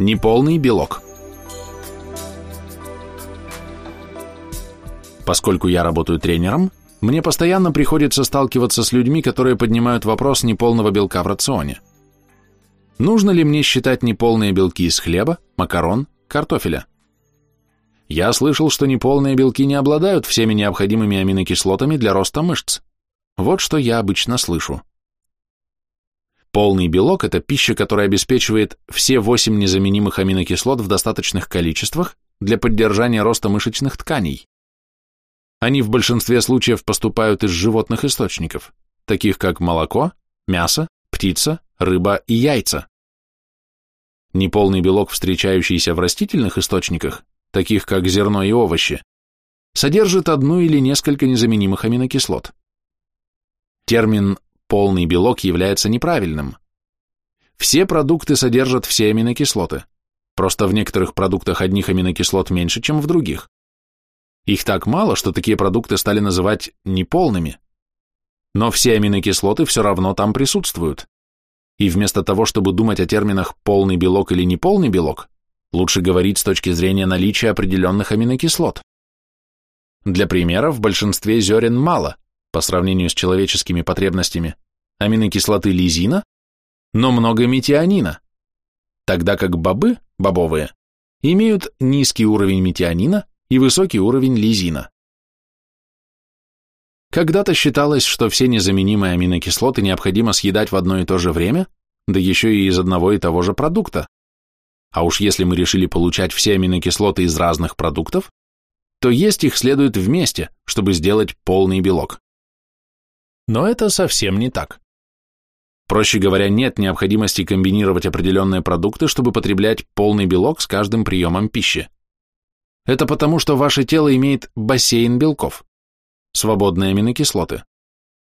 Неполный белок. Поскольку я работаю тренером, мне постоянно приходится сталкиваться с людьми, которые поднимают вопрос неполного белка в рационе. Нужно ли мне считать неполные белки из хлеба, макарон, картофеля? Я слышал, что неполные белки не обладают всеми необходимыми аминокислотами для роста мышц. Вот что я обычно слышу. Полный белок – это пища, которая обеспечивает все 8 незаменимых аминокислот в достаточных количествах для поддержания роста мышечных тканей. Они в большинстве случаев поступают из животных источников, таких как молоко, мясо, птица, рыба и яйца. Неполный белок, встречающийся в растительных источниках, таких как зерно и овощи, содержит одну или несколько незаменимых аминокислот. Термин полный белок является неправильным. Все продукты содержат все аминокислоты, просто в некоторых продуктах одних аминокислот меньше, чем в других. Их так мало, что такие продукты стали называть неполными. Но все аминокислоты все равно там присутствуют. И вместо того, чтобы думать о терминах полный белок или неполный белок, лучше говорить с точки зрения наличия определенных аминокислот. Для примера, в большинстве зерен мало, по сравнению с человеческими потребностями, аминокислоты лизина, но много метионина, тогда как бобы, бобовые, имеют низкий уровень метионина и высокий уровень лизина. Когда-то считалось, что все незаменимые аминокислоты необходимо съедать в одно и то же время, да еще и из одного и того же продукта. А уж если мы решили получать все аминокислоты из разных продуктов, то есть их следует вместе, чтобы сделать полный белок. Но это совсем не так. Проще говоря, нет необходимости комбинировать определенные продукты, чтобы потреблять полный белок с каждым приемом пищи. Это потому, что ваше тело имеет бассейн белков, свободные аминокислоты.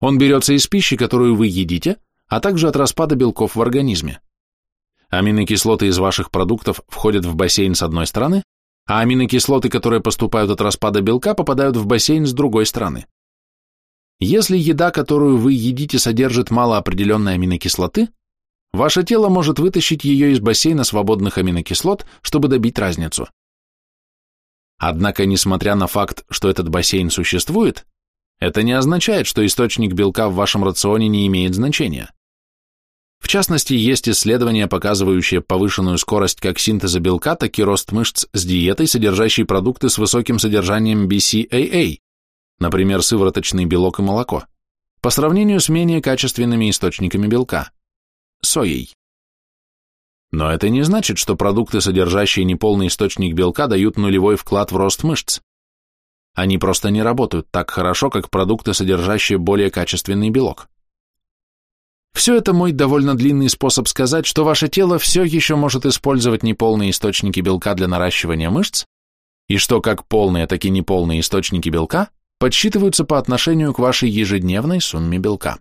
Он берется из пищи, которую вы едите, а также от распада белков в организме. Аминокислоты из ваших продуктов входят в бассейн с одной стороны, а аминокислоты, которые поступают от распада белка, попадают в бассейн с другой стороны. Если еда, которую вы едите, содержит мало определенной аминокислоты, ваше тело может вытащить ее из бассейна свободных аминокислот, чтобы добить разницу. Однако, несмотря на факт, что этот бассейн существует, это не означает, что источник белка в вашем рационе не имеет значения. В частности, есть исследования, показывающие повышенную скорость как синтеза белка, так и рост мышц с диетой, содержащей продукты с высоким содержанием BCAA, например, сывороточный белок и молоко, по сравнению с менее качественными источниками белка – соей. Но это не значит, что продукты, содержащие неполный источник белка, дают нулевой вклад в рост мышц. Они просто не работают так хорошо, как продукты, содержащие более качественный белок. Все это мой довольно длинный способ сказать, что ваше тело все еще может использовать неполные источники белка для наращивания мышц, и что как полные, так и неполные источники белка подсчитываются по отношению к вашей ежедневной сумме белка.